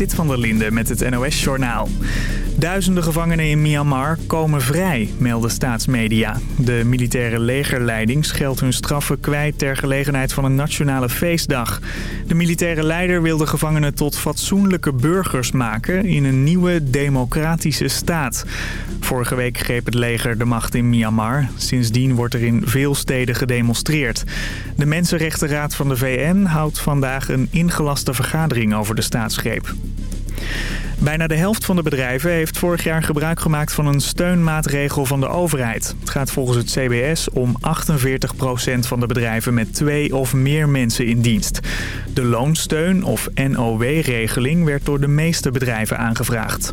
Zit van der Linde met het NOS-journaal. Duizenden gevangenen in Myanmar komen vrij, melden staatsmedia. De militaire legerleiding scheldt hun straffen kwijt ter gelegenheid van een nationale feestdag. De militaire leider wil de gevangenen tot fatsoenlijke burgers maken in een nieuwe democratische staat. Vorige week greep het leger de macht in Myanmar. Sindsdien wordt er in veel steden gedemonstreerd. De Mensenrechtenraad van de VN houdt vandaag een ingelaste vergadering over de staatsgreep. Bijna de helft van de bedrijven heeft vorig jaar gebruik gemaakt van een steunmaatregel van de overheid. Het gaat volgens het CBS om 48% van de bedrijven met twee of meer mensen in dienst. De loonsteun of NOW-regeling werd door de meeste bedrijven aangevraagd.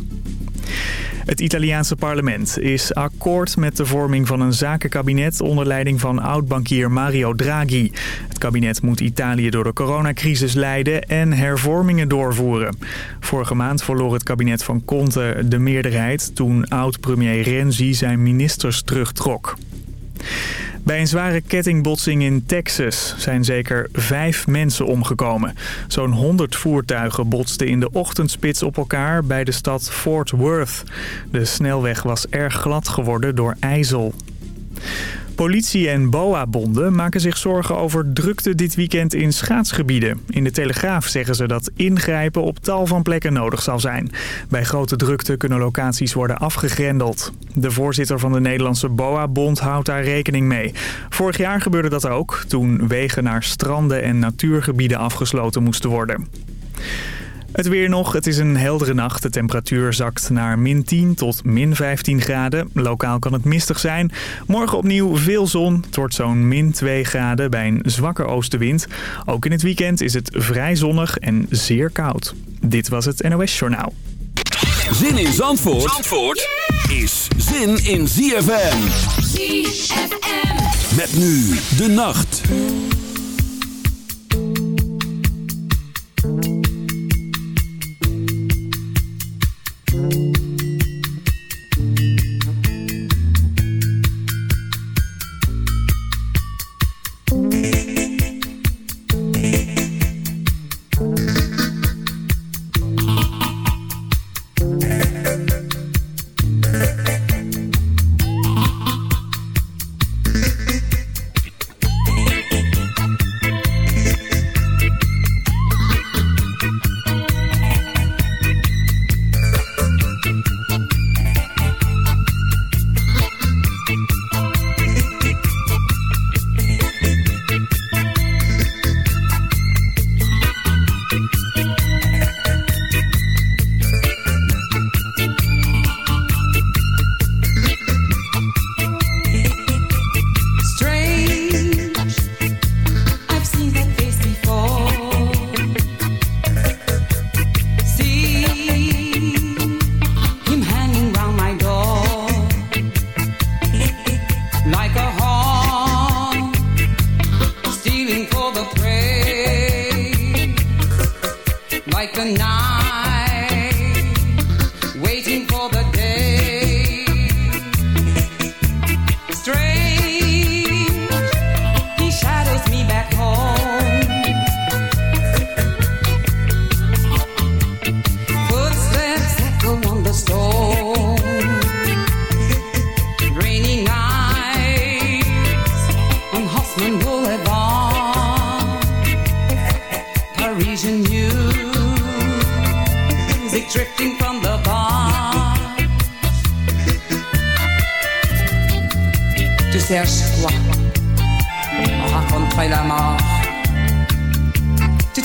Het Italiaanse parlement is akkoord met de vorming van een zakenkabinet onder leiding van oud-bankier Mario Draghi. Het kabinet moet Italië door de coronacrisis leiden en hervormingen doorvoeren. Vorige maand verloor het kabinet van Conte de meerderheid toen oud-premier Renzi zijn ministers terugtrok. Bij een zware kettingbotsing in Texas zijn zeker vijf mensen omgekomen. Zo'n 100 voertuigen botsten in de ochtendspits op elkaar bij de stad Fort Worth. De snelweg was erg glad geworden door ijzel. Politie en BOA-bonden maken zich zorgen over drukte dit weekend in schaatsgebieden. In de Telegraaf zeggen ze dat ingrijpen op tal van plekken nodig zal zijn. Bij grote drukte kunnen locaties worden afgegrendeld. De voorzitter van de Nederlandse BOA-bond houdt daar rekening mee. Vorig jaar gebeurde dat ook, toen wegen naar stranden en natuurgebieden afgesloten moesten worden. Het weer nog. Het is een heldere nacht. De temperatuur zakt naar min 10 tot min 15 graden. Lokaal kan het mistig zijn. Morgen opnieuw veel zon. Het wordt zo'n min 2 graden bij een zwakke oostenwind. Ook in het weekend is het vrij zonnig en zeer koud. Dit was het NOS Journaal. Zin in Zandvoort, Zandvoort is zin in ZFM. ZFM. Met nu de nacht.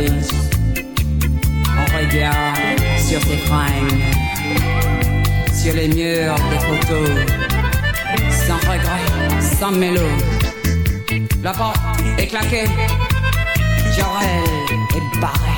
On regarde sur ses fringues, sur les murs des photos, sans regret, sans mélo. La porte est claquée, Joël est barré.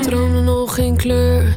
Droomde nog geen kleur,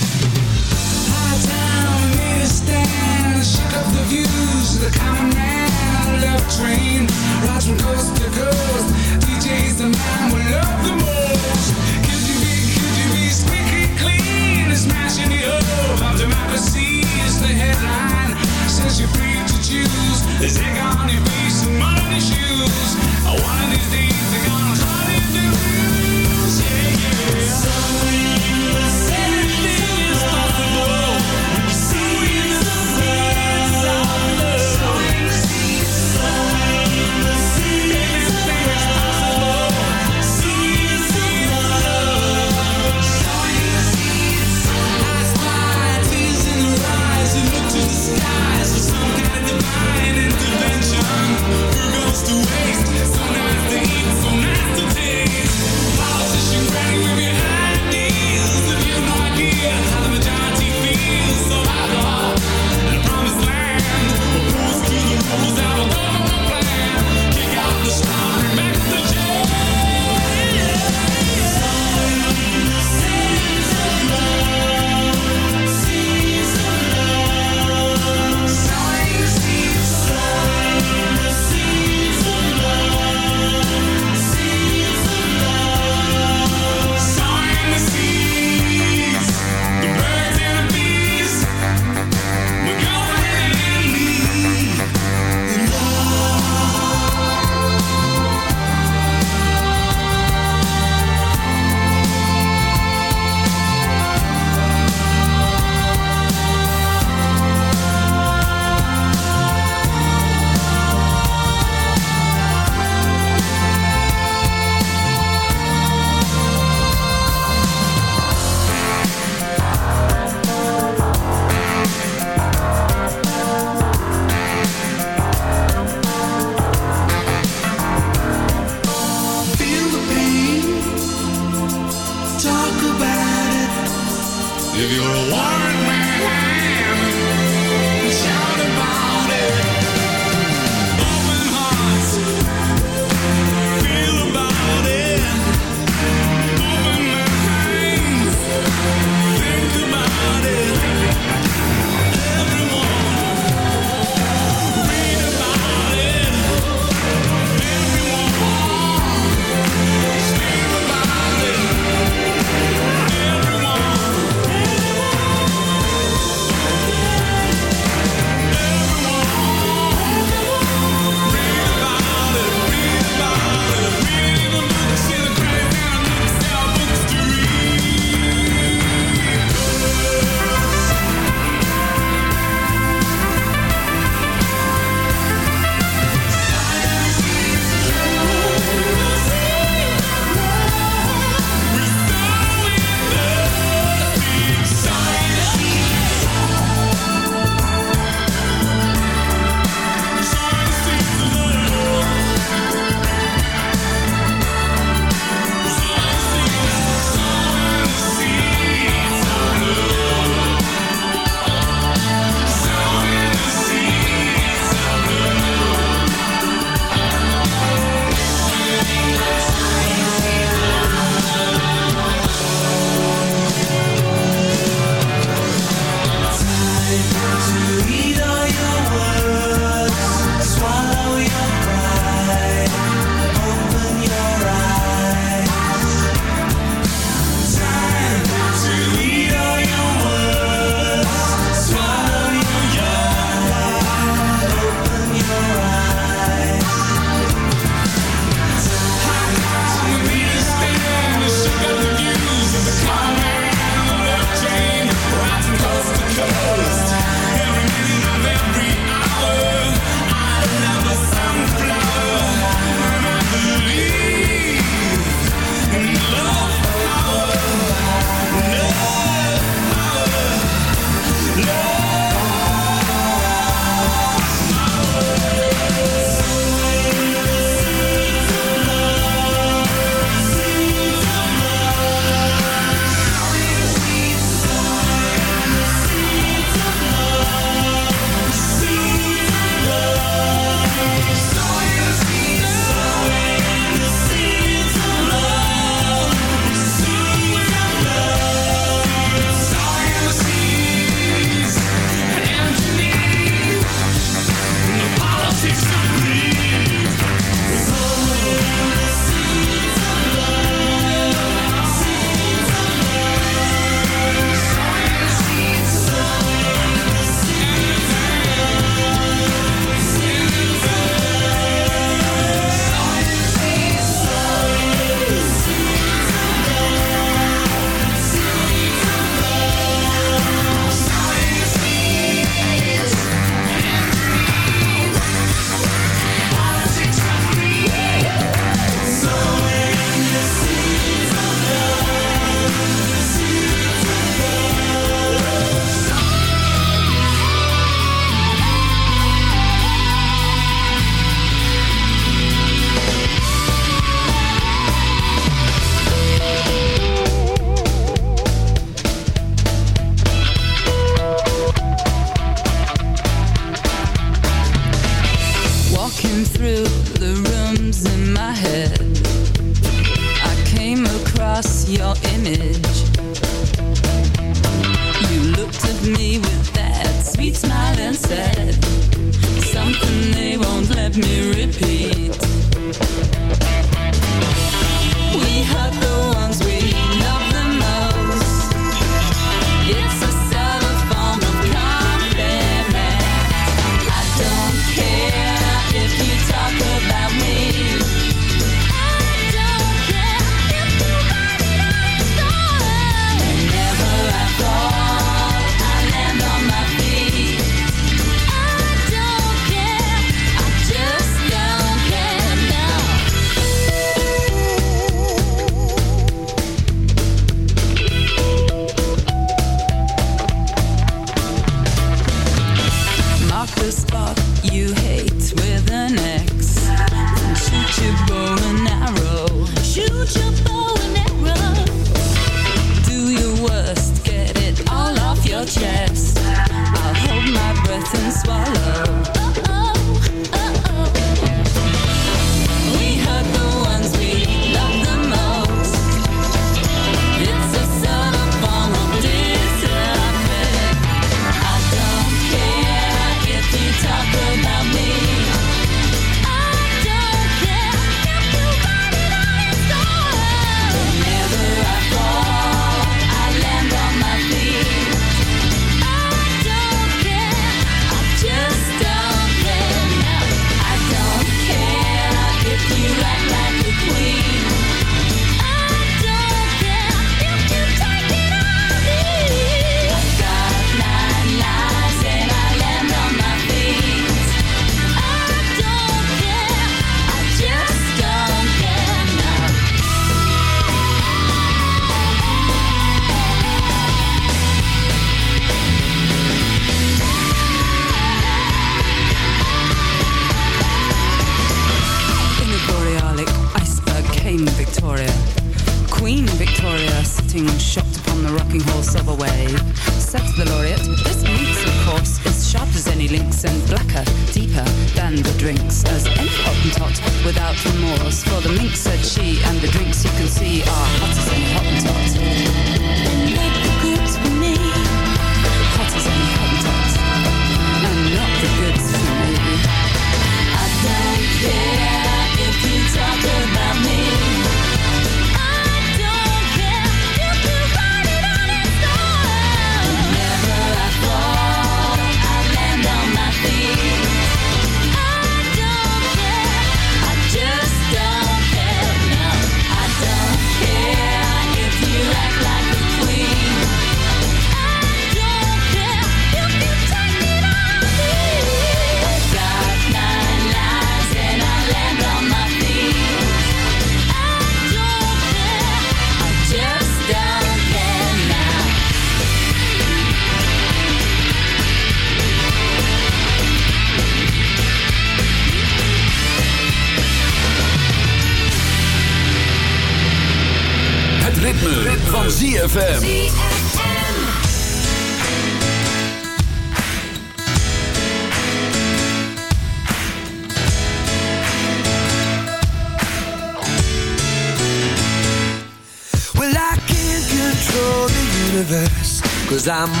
Cause I'm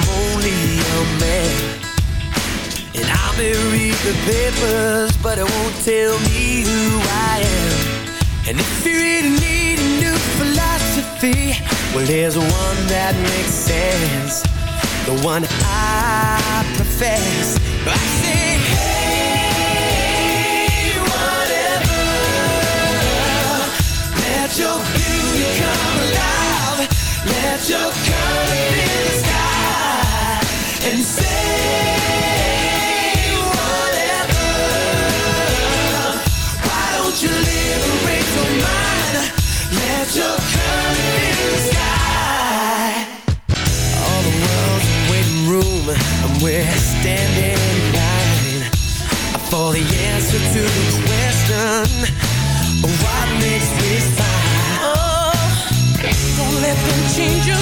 we're standing in line for the answer to the question. What makes me smile? Oh, don't let them change your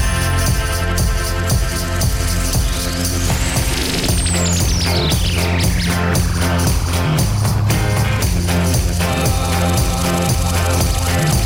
Thank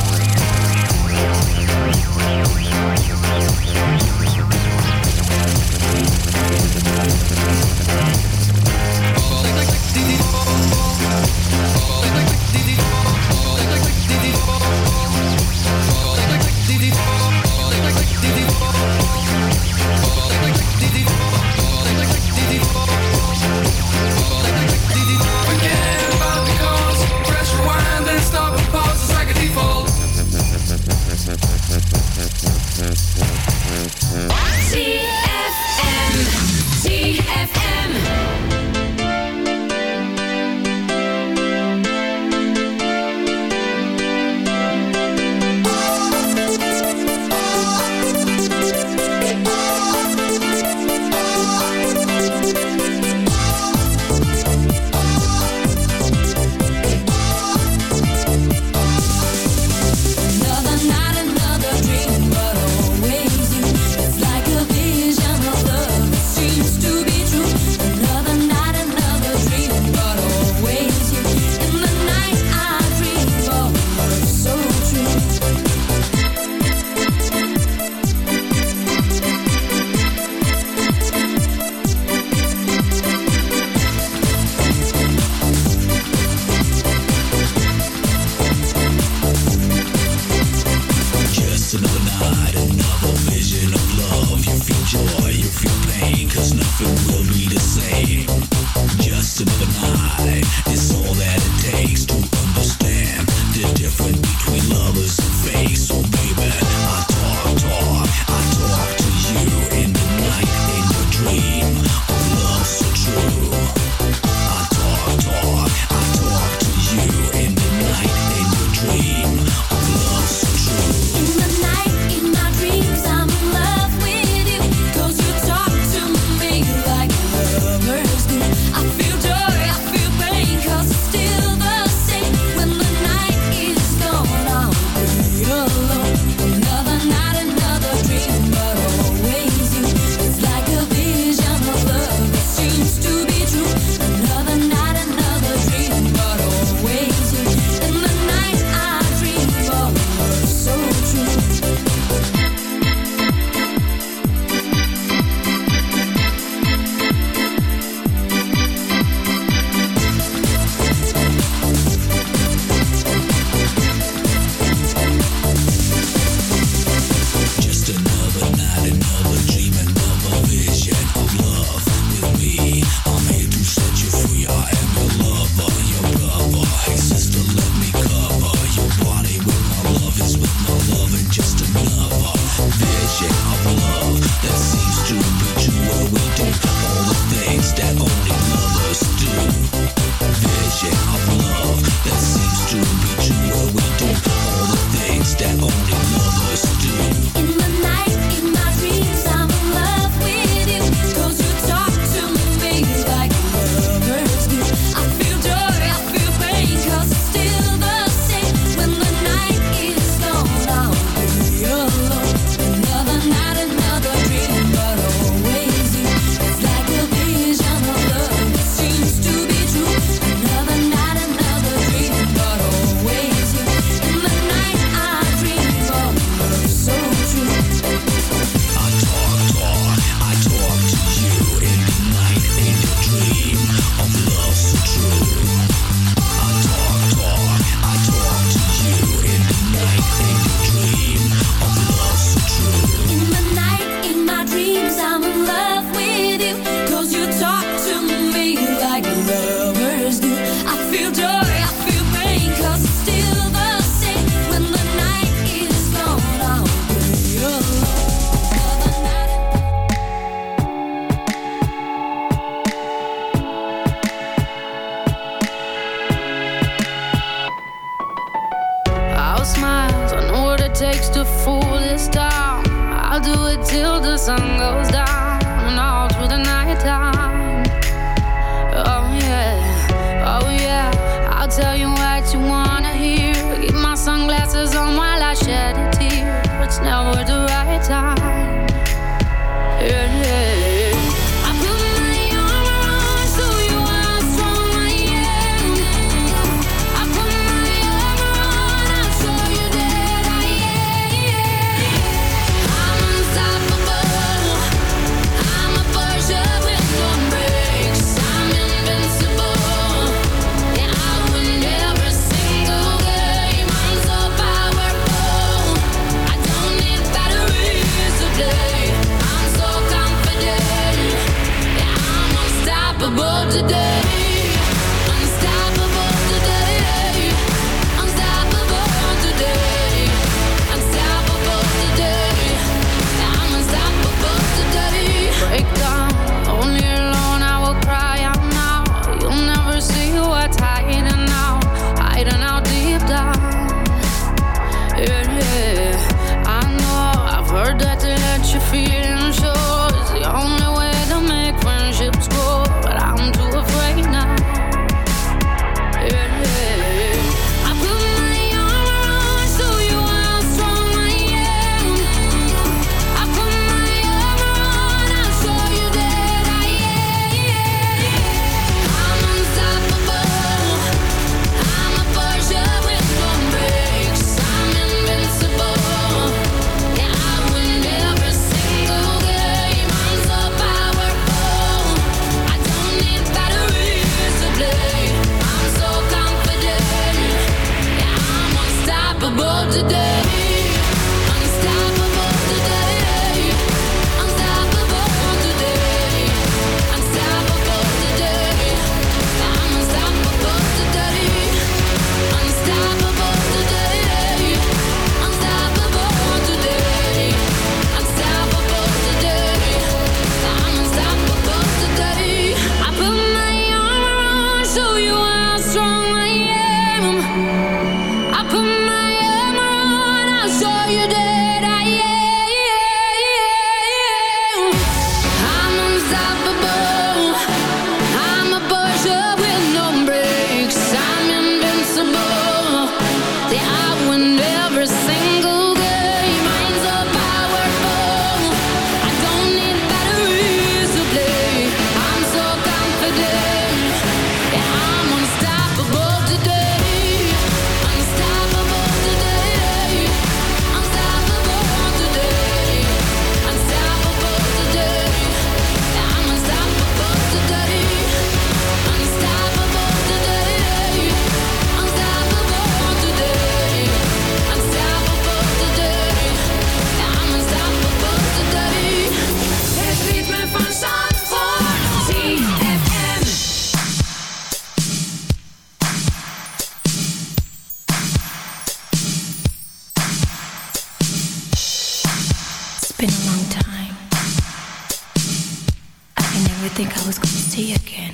I never think I was gonna see you again.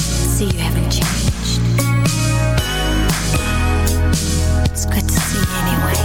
See, you haven't changed. It's good to see you anyway.